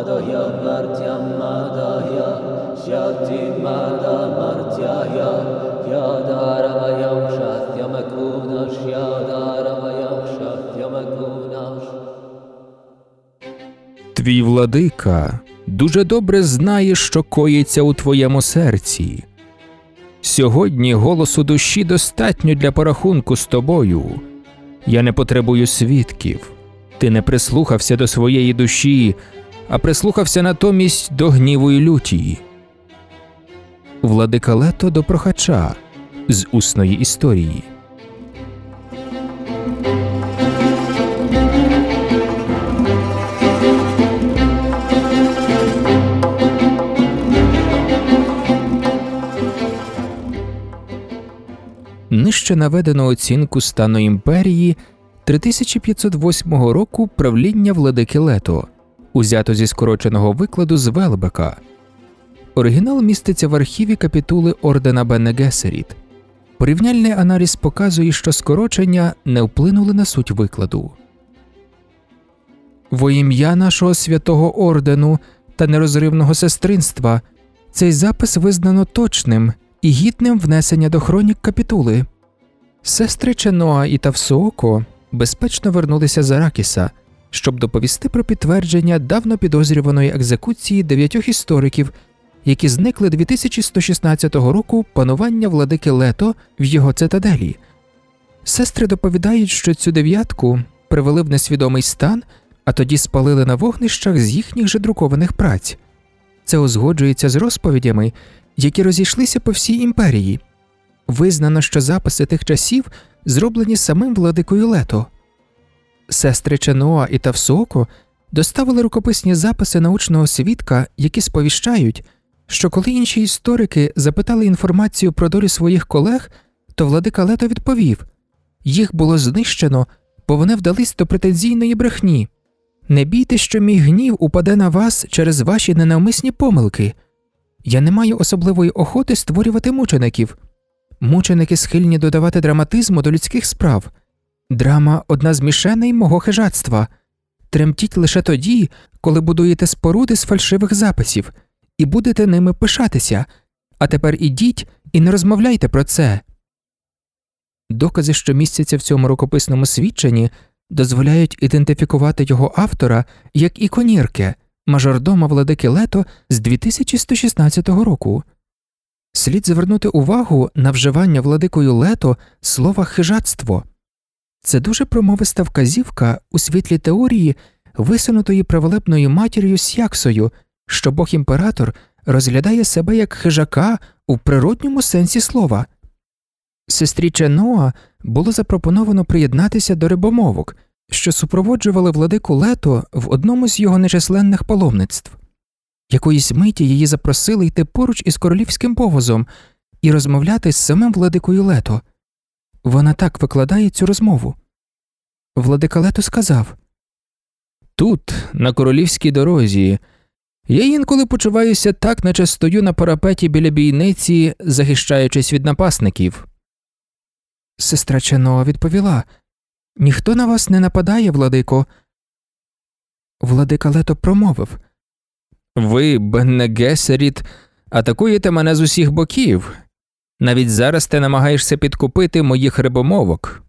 Adahya martyam madahya shakti madamartyaya yadaravayam shatyamakunash yadaravayam shatyamakunash Твій владика дуже добре знає, що коїться у твоєму серці. Сьогодні голосу душі достатньо для порахунку з тобою. Я не потребую свідків. Ти не прислухався до своєї душі, а прислухався натомість до гніву і люті. Владика Лето до прохача з усної історії. Нижче наведено оцінку стану імперії 3508 року правління владики Лето, узято зі скороченого викладу з Велбека. Оригінал міститься в архіві капітули ордена Бене Гесеріт. Порівняльний аналіз показує, що скорочення не вплинули на суть викладу. Во ім'я нашого святого ордену та нерозривного сестринства цей запис визнано точним і гідним внесення до хронік капітули. Сестри Ченоа і Тавсооко безпечно вернулися з Аракіса, щоб доповісти про підтвердження давно підозрюваної екзекуції дев'ятьох істориків, які зникли 2116 року панування владики Лето в його цитаделі. Сестри доповідають, що цю дев'ятку привели в несвідомий стан, а тоді спалили на вогнищах з їхніх же друкованих праць. Це узгоджується з розповідями, які розійшлися по всій імперії. Визнано, що записи тих часів зроблені самим владикою Лето. Сестри Ченоа і Тавсоко доставили рукописні записи научного свідка, які сповіщають, що коли інші історики запитали інформацію про долю своїх колег, то владика Лето відповів їх було знищено, бо вони вдались до претензійної брехні. Не бійте, що мій гнів упаде на вас через ваші ненавмисні помилки. Я не маю особливої охоти створювати мучеників. Мученики схильні додавати драматизму до людських справ. Драма одна з мішеней мого хижацтва. Тремтіть лише тоді, коли будуєте споруди з фальшивих записів, і будете ними пишатися. А тепер ідіть і не розмовляйте про це. Докази, що містяться в цьому рукописному свідченні, дозволяють ідентифікувати його автора як іконірке, мажордома владики Лето з 2116 року. Слід звернути увагу на вживання владикою Лето слова хижацтво. Це дуже промовиста вказівка у світлі теорії, висунутої праволепною матір'ю Сяксою, що бог імператор розглядає себе як хижака у природньому сенсі слова. Сестрі Ченоа було запропоновано приєднатися до рибомовок, що супроводжували владику Лето в одному з його нечисленних паломництв. Якоїсь миті її запросили йти поруч із королівським повозом і розмовляти з самим владикою Лето. Вона так викладає цю розмову. Владика Лето сказав Тут, на королівській дорозі, я інколи почуваюся так, наче стою на парапеті біля бійниці, захищаючись від напасників. Сестра Ченоа відповіла Ніхто на вас не нападає, владико. Владика Лето промовив Ви, Бенне Гесеріт, атакуєте мене з усіх боків. Навіть зараз ти намагаєшся підкупити моїх рибомовок.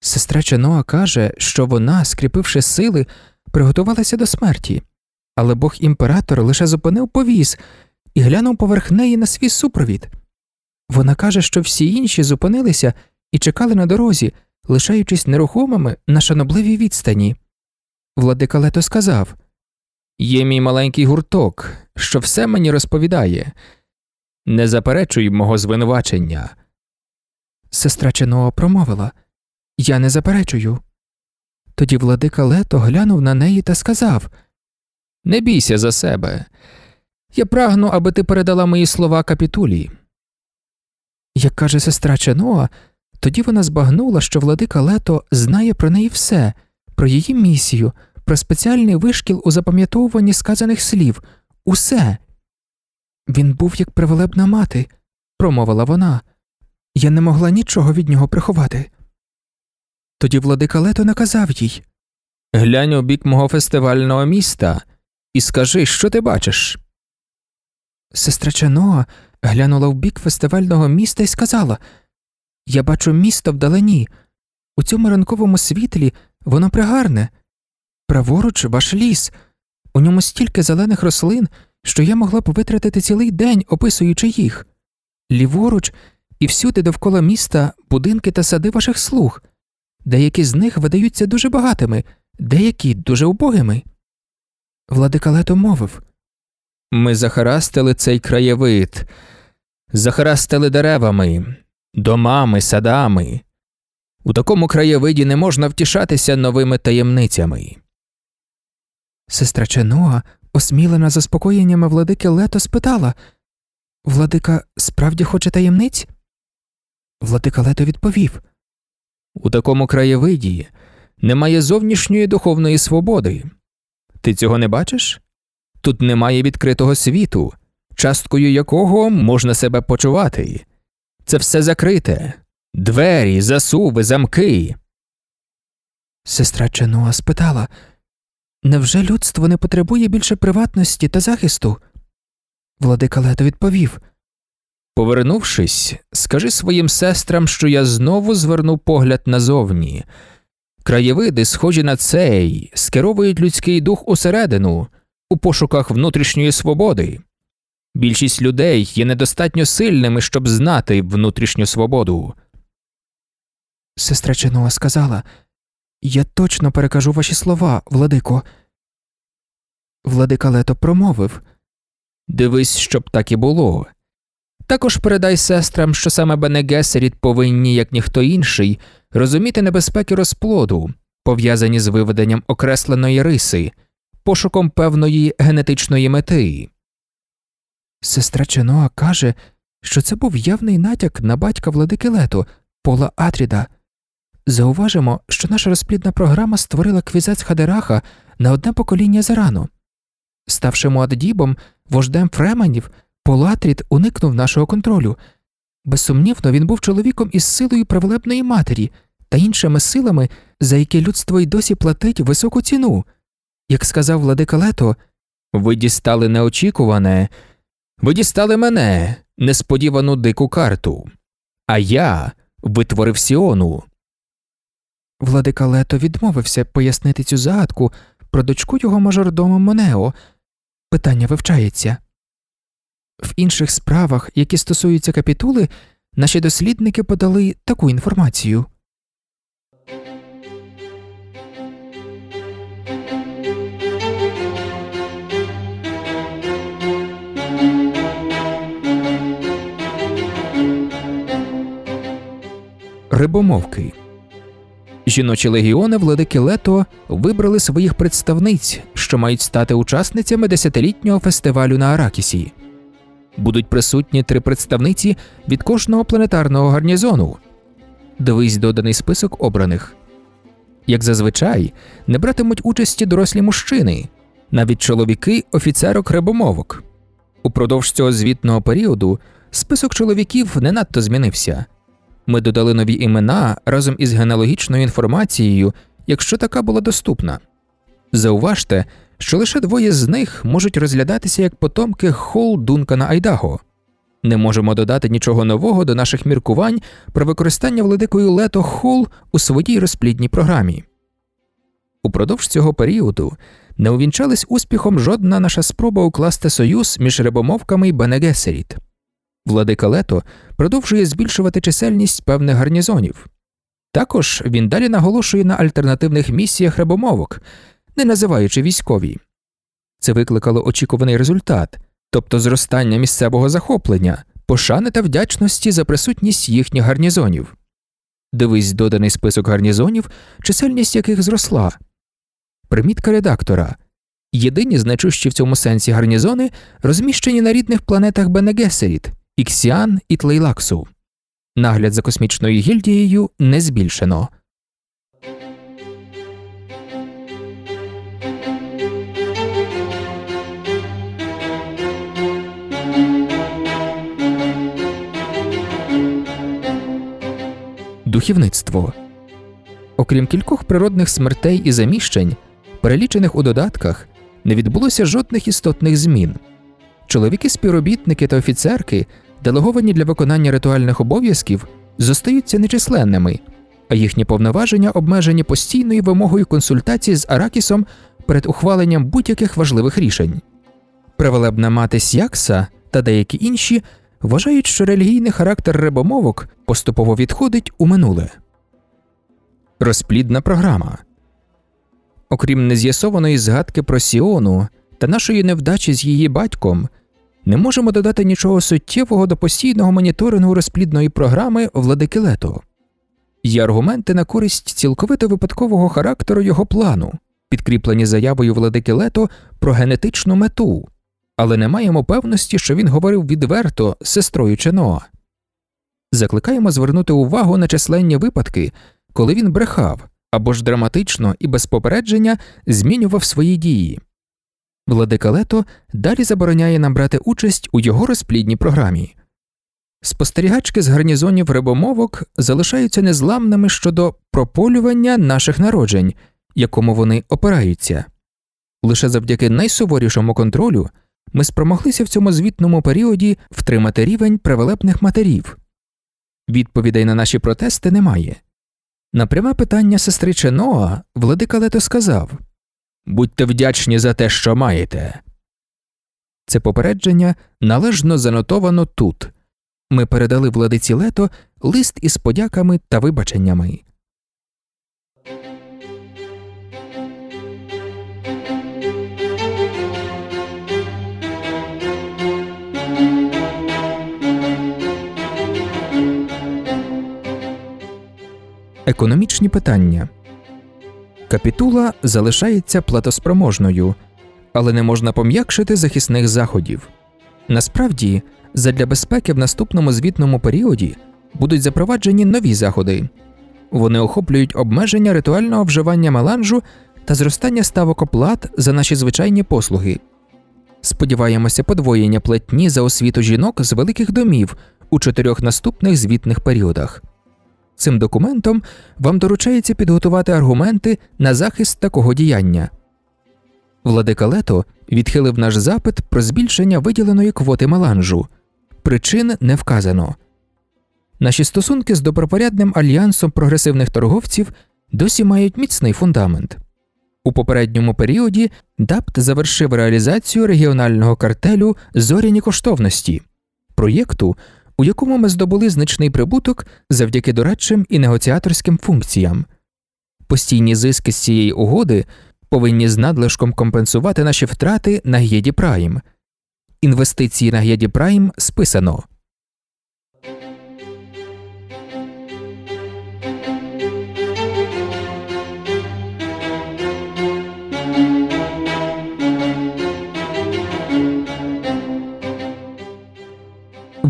Сестра Ченоа каже, що вона, скріпивши сили, приготувалася до смерті, але бог імператор лише зупинив повіз і глянув поверх неї на свій супровід. Вона каже, що всі інші зупинилися і чекали на дорозі, лишаючись нерухомими на шанобливій відстані. Владика Лето сказав Є мій маленький гурток, що все мені розповідає. Не заперечуй мого звинувачення. Сестра Ченоа промовила Я не заперечую. Тоді владика Лето глянув на неї та сказав Не бійся за себе. Я прагну, аби ти передала мої слова капітулі. Як каже сестра Ченоа, тоді вона збагнула, що владика Лето знає про неї все, про її місію, про спеціальний вишкіл у запам'ятовуванні сказаних слів, усе. Він був як привелебна мати, промовила вона. Я не могла нічого від нього приховати. Тоді владика Лето наказав їй Глянь у бік мого фестивального міста і скажи, що ти бачиш. Сестра Ченоа глянула в бік фестивального міста і сказала Я бачу місто вдалині. У цьому ранковому світлі воно пригарне. Праворуч ваш ліс, у ньому стільки зелених рослин, що я могла б витратити цілий день, описуючи їх. Ліворуч і всюди довкола міста будинки та сади ваших слуг. Деякі з них видаються дуже багатими, деякі дуже убогими. Владика Лето мовив Ми захарастили цей краєвид, захарастили деревами, домами, садами. У такому краєвиді не можна втішатися новими таємницями. Сестра Ченуа, осмілена заспокоєннями владики Лето, спитала Владика справді хоче таємниць? Владика Лето відповів У такому краєвиді немає зовнішньої духовної свободи. Ти цього не бачиш? Тут немає відкритого світу, часткою якого можна себе почувати. Це все закрите двері, засуви, замки. Сестра Ченуа спитала Невже людство не потребує більше приватності та захисту? Владика Лето відповів Повернувшись, скажи своїм сестрам, що я знову зверну погляд назовні. Краєвиди, схожі на цей, скеровують людський дух усередину, у пошуках внутрішньої свободи. Більшість людей є недостатньо сильними, щоб знати внутрішню свободу. Сестра Ченуа сказала Я точно перекажу ваші слова, владико. Владика Лето промовив Дивись, щоб так і було. Також передай сестрам, що саме Бенегесеріт повинні, як ніхто інший, розуміти небезпеки розплоду, пов'язані з виведенням окресленої риси, пошуком певної генетичної мети. Сестра Ченоа каже, що це був явний натяк на батька владики Лето, Пола Атріда. Зауважимо, що наша розплідна програма створила квізець Хадераха на одне покоління зарано. Ставши Муаддібом, вождем фременів, Полатрід уникнув нашого контролю. Безсумнівно, він був чоловіком із силою привелебної матері та іншими силами, за які людство й досі платить високу ціну. Як сказав владика Лето, ви дістали неочікуване, ви дістали мене, несподівану дику карту, а я витворив Сіону. Владика Лето відмовився пояснити цю загадку про дочку його мажордома Монео. Питання вивчається. В інших справах, які стосуються капітули, наші дослідники подали таку інформацію. Рибомовки Жіночі легіони владики Лето вибрали своїх представниць, що мають стати учасницями десятилітнього фестивалю на Аракісі. Будуть присутні три представниці від кожного планетарного гарнізону. Дивись доданий список обраних. Як зазвичай, не братимуть участі дорослі мужчини, навіть чоловіки офіцерок рибомовок. Упродовж цього звітного періоду список чоловіків не надто змінився. Ми додали нові імена разом із генеалогічною інформацією, якщо така була доступна. Зауважте, що лише двоє з них можуть розглядатися як потомки Холл Дункана Айдаго. Не можемо додати нічого нового до наших міркувань про використання владикою Лето Холл у своїй розплідній програмі. Упродовж цього періоду не увінчались успіхом жодна наша спроба укласти союз між рибомовками й Бенегесеріт. Владика Лето продовжує збільшувати чисельність певних гарнізонів. Також він далі наголошує на альтернативних місіях рибомовок, не називаючи військові. Це викликало очікуваний результат, тобто зростання місцевого захоплення, пошани та вдячності за присутність їхніх гарнізонів. Дивись доданий список гарнізонів, чисельність яких зросла. Примітка редактора єдині значущі в цьому сенсі гарнізони розміщені на рідних планетах Бенегесеріт, Іксіан і Тлейлаксу. Нагляд за космічною гільдією не збільшено. риболовхівництво. Окрім кількох природних смертей і заміщень, перелічених у додатках, не відбулося жодних істотних змін. Чоловіки, співробітники та офіцерки, делеговані для виконання ритуальних обов'язків, зостаються нечисленними, а їхні повноваження обмежені постійною вимогою консультації з Аракісом перед ухваленням будь-яких важливих рішень. Превелебна мати Сякса та деякі інші вважають, що релігійний характер рибомовок поступово відходить у минуле. Розплідна програма. Окрім нез'ясованої згадки про Сіону та нашої невдачі з її батьком, не можемо додати нічого суттєвого до постійного моніторингу розплідної програми владики Лето. Є аргументи на користь цілковито випадкового характеру його плану, підкріплені заявою владики Лето про генетичну мету, але не маємо певності, що він говорив відверто з сестрою Ченоа. Закликаємо звернути увагу на численні випадки, коли він брехав або ж драматично і без попередження змінював свої дії. Владика Лето далі забороняє нам брати участь у його розплідній програмі. Спостерігачки з гарнізонів рибомовок залишаються незламними щодо прополювання наших народжень, якому вони опираються. Лише завдяки найсуворішому контролю ми спромоглися в цьому звітному періоді втримати рівень привелепних матерів. Відповідей на наші протести немає. На пряме питання сестри Ченоа владика Лето сказав Будьте вдячні за те, що маєте. Це попередження належно занотовано тут. Ми передали владиці Лето лист із подяками та вибаченнями. Економічні питання Капітула залишається платоспроможною, але не можна пом'якшити захисних заходів. Насправді, задля безпеки в наступному звітному періоді будуть запроваджені нові заходи. Вони охоплюють обмеження ритуального вживання меланжу та зростання ставок оплат за наші звичайні послуги. Сподіваємося подвоєння платні за освіту жінок з великих домів у чотирьох наступних звітних періодах. Цим документом вам доручається підготувати аргументи на захист такого діяння. Владика Лето відхилив наш запит про збільшення виділеної квоти меланжу. Причин не вказано. Наші стосунки з добропорядним альянсом прогресивних торговців досі мають міцний фундамент. У попередньому періоді ДАПТ завершив реалізацію регіонального картелю зоряні коштовності проєкту, у якому ми здобули значний прибуток завдяки дорадчим і негоціаторським функціям. Постійні зиски з цієї угоди повинні з надлишком компенсувати наші втрати на Гєді Прайм. Інвестиції на Гєді Прайм списано.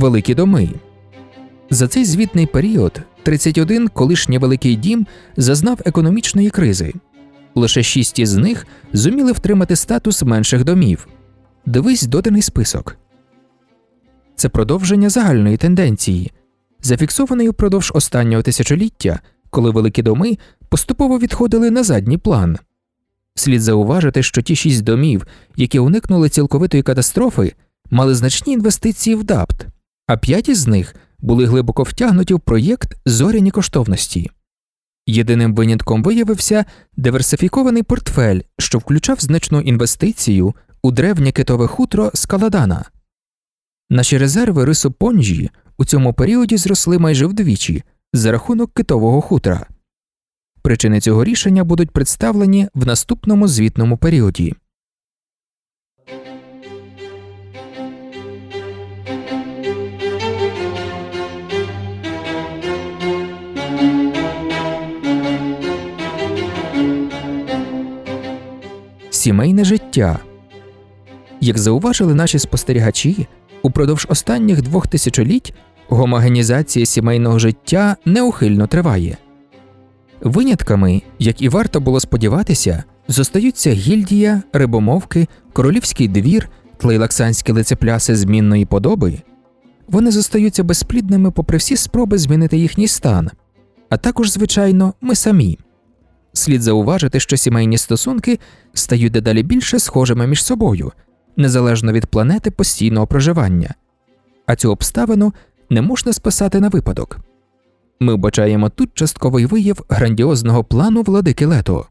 Великі доми. За цей звітний період 31 колишній великий дім зазнав економічної кризи. Лише шість із них зуміли втримати статус менших домів. Дивись доданий список. Це продовження загальної тенденції, зафіксованої впродовж останнього тисячоліття, коли великі доми поступово відходили на задній план. Слід зауважити, що ті шість домів, які уникнули цілковитої катастрофи, мали значні інвестиції в ДАПТ, а п'ять із них були глибоко втягнуті в проєкт зоряні коштовності. Єдиним винятком виявився диверсифікований портфель, що включав значну інвестицію у древнє китове хутро Скаладана. Наші резерви рису понжі у цьому періоді зросли майже вдвічі за рахунок китового хутра. Причини цього рішення будуть представлені в наступному звітному періоді. Сімейне життя. Як зауважили наші спостерігачі, упродовж останніх двох тисячоліть гомогенізація сімейного життя неухильно триває. Винятками, як і варто було сподіватися, зостаються гільдія, рибомовки, королівський двір, тлейлаксанські лицепляси змінної подоби. Вони зостаються безплідними попри всі спроби змінити їхній стан. а також, звичайно, ми самі. Слід зауважити, що сімейні стосунки стають дедалі більше схожими між собою, незалежно від планети постійного проживання, а цю обставину не можна списати на випадок. Ми вбачаємо тут частковий вияв грандіозного плану владики Лето.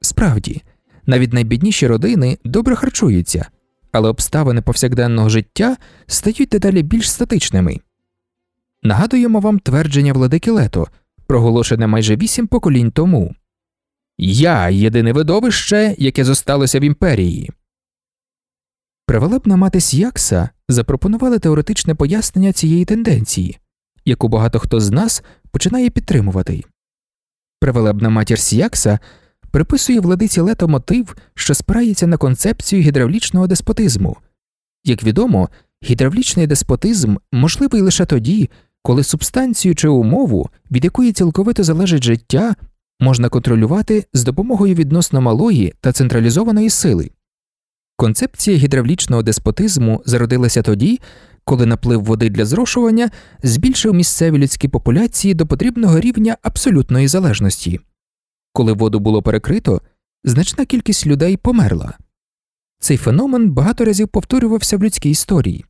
Справді, навіть найбідніші родини добре харчуються, але обставини повсякденного життя стають дедалі більш статичними. Нагадуємо вам твердження владики Лето, проголошене майже вісім поколінь тому Я єдине видовище, яке зосталося в імперії. Привелебна мати Сіякса запропонувала теоретичне пояснення цієї тенденції, яку багато хто з нас починає підтримувати. Привелебна матір Сіякса приписує владиці лето мотив, що спирається на концепцію гідравлічного деспотизму. Як відомо, гідравлічний деспотизм можливий лише тоді, коли субстанцію чи умову, від якої цілковито залежить життя, можна контролювати з допомогою відносно малої та централізованої сили. Концепція гідравлічного деспотизму зародилася тоді, коли наплив води для зрошування збільшив місцеві людські популяції до потрібного рівня абсолютної залежності. Коли воду було перекрито, значна кількість людей померла. Цей феномен багато разів повторювався в людській історії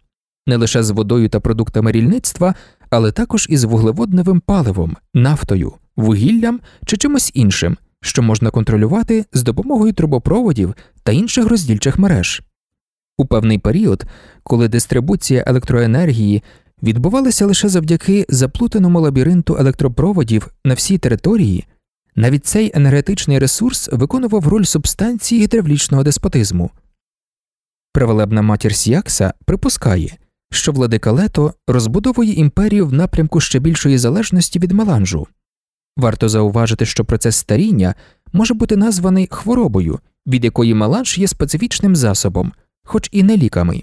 не лише з водою та продуктами рільництва, але також із вуглеводневим паливом, нафтою, вугіллям чи чимось іншим, що можна контролювати з допомогою трубопроводів та інших роздільчих мереж. У певний період, коли дистрибуція електроенергії відбувалася лише завдяки заплутаному лабіринту електропроводів на всій території, навіть цей енергетичний ресурс виконував роль субстанції гідравлічного деспотизму. Привелебна матір Сіакса припускає, що владика Лето розбудовує імперію в напрямку ще більшої залежності від меланжу. Варто зауважити, що процес старіння може бути названий хворобою, від якої меланж є специфічним засобом, хоч і не ліками.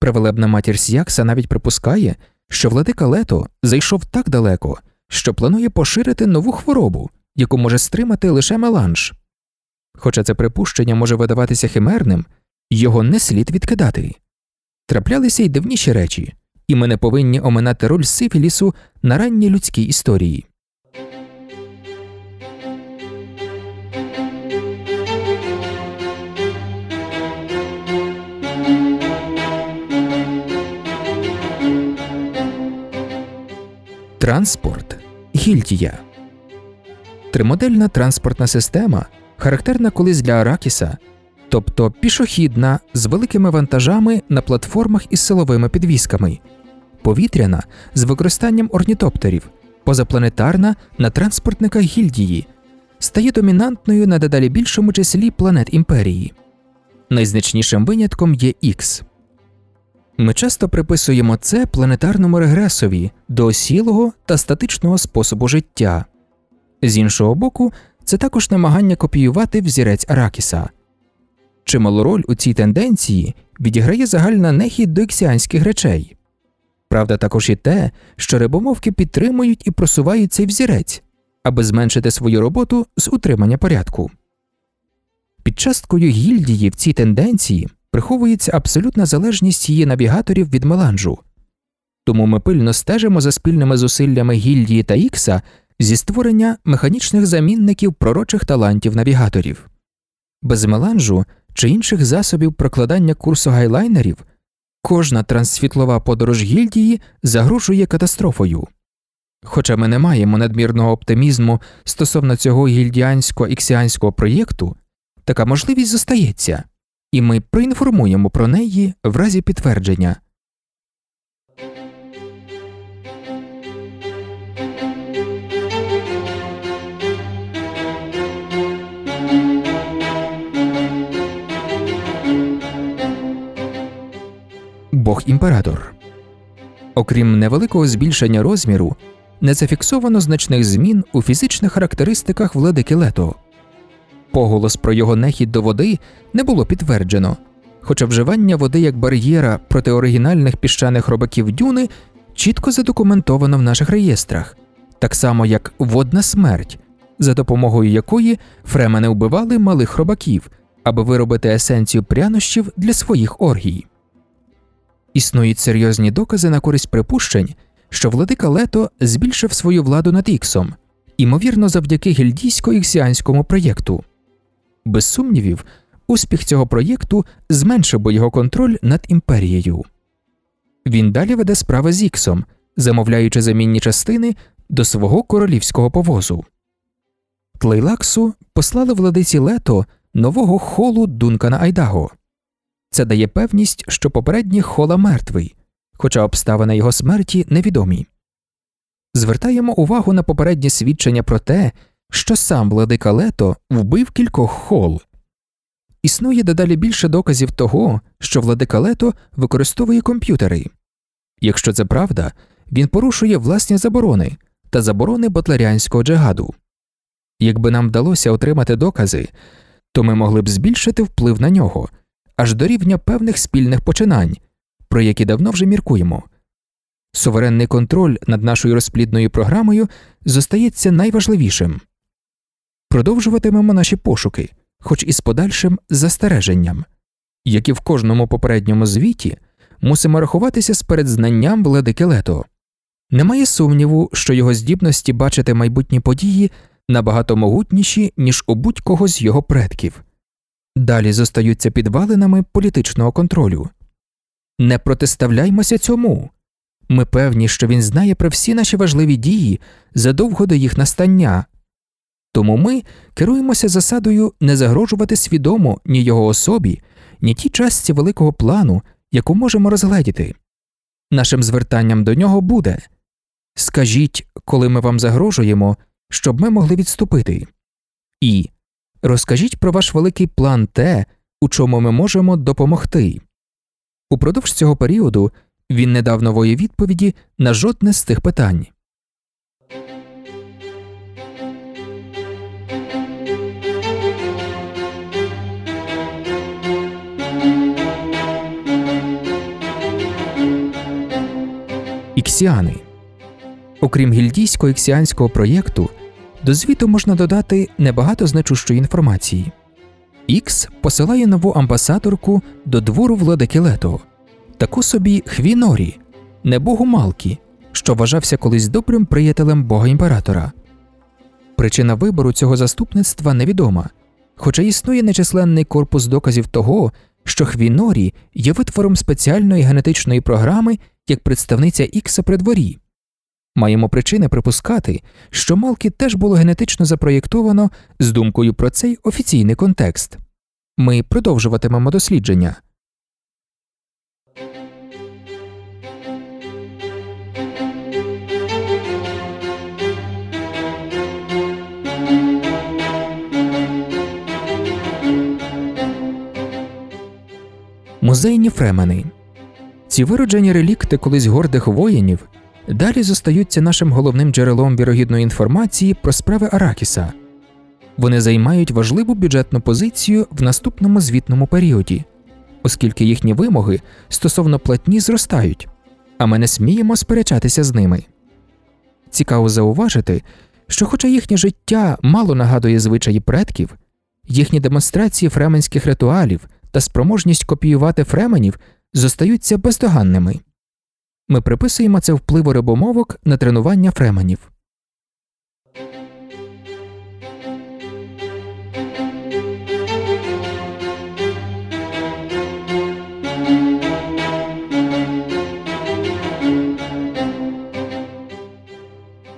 Привелебна матір Сіакса навіть припускає, що владика Лето зайшов так далеко, що планує поширити нову хворобу, яку може стримати лише меланж. Хоча це припущення може видаватися химерним, його не слід відкидати. Траплялися й дивніші речі, і ми не повинні оминати роль сифілісу на ранній людській історії. Транспорт гільдія Тримодельна транспортна система характерна колись для Аракіса, тобто пішохідна з великими вантажами на платформах із силовими підвісками, повітряна з використанням орнітоптерів, позапланетарна на транспортниках гільдії, стає домінантною на дедалі більшому числі планет імперії. Найзначнішим винятком є Ікс. Ми часто приписуємо це планетарному регресові до осілого та статичного способу життя. З іншого боку, це також намагання копіювати взірець Аракіса. Чималу роль у цій тенденції відіграє загальна нехід до іксіанських речей. Правда, також і те, що рибомовки підтримують і просувають цей взірець, аби зменшити свою роботу з утримання порядку. Під часткою гільдії в цій тенденції приховується абсолютна залежність її навігаторів від меланжу. Тому ми пильно стежимо за спільними зусиллями гільдії та Ікса зі створення механічних замінників пророчих талантів навігаторів. Без меланжу чи інших засобів прокладання курсу гайлайнерів кожна транссвітлова подорож гільдії загрожує катастрофою. Хоча ми не маємо надмірного оптимізму стосовно цього гільдіансько іксіанського проєкту, така можливість зостається, і ми проінформуємо про неї в разі підтвердження. Бог імператор. Окрім невеликого збільшення розміру, не зафіксовано значних змін у фізичних характеристиках владики Лето. Поголос про його нехід до води не було підтверджено, хоча вживання води як бар'єра проти оригінальних піщаних робаків дюни чітко задокументовано в наших реєстрах, так само як водна смерть, за допомогою якої фремени вбивали малих робаків, аби виробити есенцію прянощів для своїх оргій. Існують серйозні докази на користь припущень, що владика Лето збільшив свою владу над Іксом, імовірно, завдяки гільдійсько-іксіанському проєкту. Без сумнівів, успіх цього проєкту зменшив би його контроль над імперією. Він далі веде справи з Іксом, замовляючи замінні частини до свого королівського повозу. Тлейлаксу послали владиці Лето нового холу Дункана Айдаго. Це дає певність, що попередній хола мертвий, хоча обставини його смерті невідомі. Звертаємо увагу на попереднє свідчення про те, що сам владика Лето вбив кількох хол. Існує дедалі більше доказів того, що владика Лето використовує комп'ютери. Якщо це правда, він порушує власні заборони та заборони батлеріанського джигаду. Якби нам вдалося отримати докази, то ми могли б збільшити вплив на нього аж до рівня певних спільних починань, про які давно вже міркуємо. Суверенний контроль над нашою розплідною програмою зостається найважливішим. Продовжуватимемо наші пошуки, хоч і з подальшим застереженням, як і в кожному попередньому звіті, мусимо рахуватися з передзнанням владики Лето. Немає сумніву, що його здібності бачити майбутні події набагато могутніші, ніж у будь-кого з його предків. Далі зостаються підвалинами політичного контролю. Не протиставляймося цьому. Ми певні, що він знає про всі наші важливі дії задовго до їх настання, тому ми керуємося засадою не загрожувати свідомо ні його особі, ні тій частці великого плану, яку можемо розгледіти. Нашим звертанням до нього буде скажіть, коли ми вам загрожуємо, щоб ми могли відступити, і розкажіть про ваш великий план те, у чому ми можемо допомогти. Упродовж цього періоду він не дав нової відповіді на жодне з тих питань. Іксіани Окрім гільдійсько-іксіанського проєкту, до звіту можна додати небагато значущої інформації. Ікс посилає нову амбасадорку до двору владики Лето, таку собі Хвінорі, небогу Малкі, що вважався колись добрим приятелем бога імператора. Причина вибору цього заступництва невідома, хоча існує нечисленний корпус доказів того, що Хвінорі є витвором спеціальної генетичної програми як представниця Ікса при дворі. Маємо причини припускати, що Малкі теж було генетично запроєктовано з думкою про цей офіційний контекст. Ми продовжуватимемо дослідження. Музейні фремени ці вироджені релікти колись гордих воїнів далі зостаються нашим головним джерелом вірогідної інформації про справи Аракіса. Вони займають важливу бюджетну позицію в наступному звітному періоді, оскільки їхні вимоги стосовно платні зростають, а ми не сміємо сперечатися з ними. Цікаво зауважити, що, хоча їхнє життя мало нагадує звичаї предків, їхні демонстрації фременських ритуалів та спроможність копіювати фременів зостаються бездоганними. Ми приписуємо це впливу рибомовок на тренування фременів.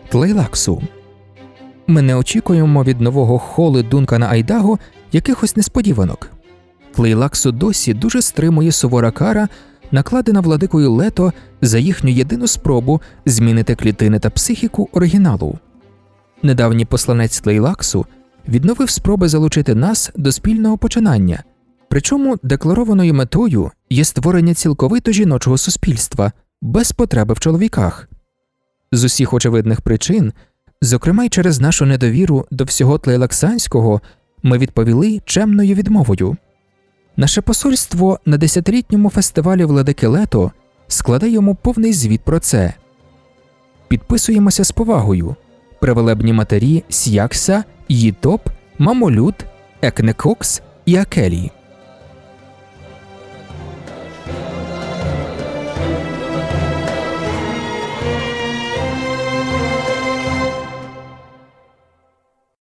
Тлейлаксу. Ми не очікуємо від нового холи Дункана Айдаго якихось несподіванок. Тлейлаксу досі дуже стримує сувора кара, накладена владикою Лето за їхню єдину спробу змінити клітини та психіку оригіналу. Недавній посланець Тлейлаксу відновив спроби залучити нас до спільного починання, причому декларованою метою є створення цілковито жіночого суспільства без потреби в чоловіках. З усіх очевидних причин, зокрема й через нашу недовіру до всього тлейлаксанського, ми відповіли чемною відмовою. Наше посольство на десятилітньому фестивалі Владики Лето складе йому повний звіт про це. Підписуємося з повагою привелебні матері Сякса, Їтоп, Мамолют, Екнекокс і Акелі.